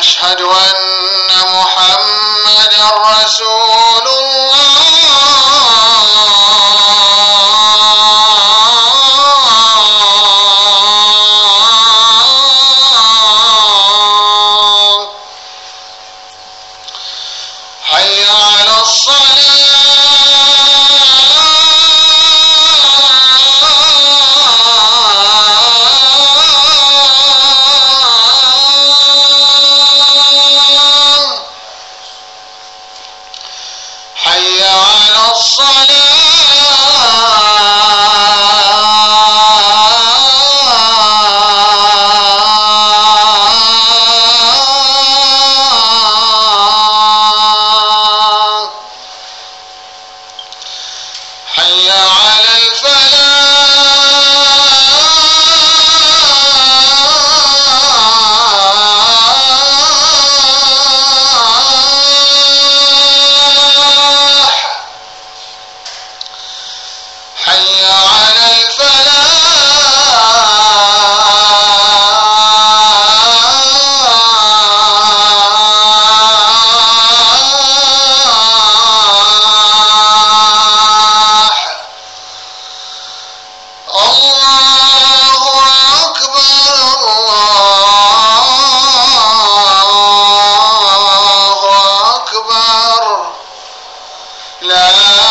أشهد أن محمد رسول الله. حي على الصلاة. الصلاة. حي على لا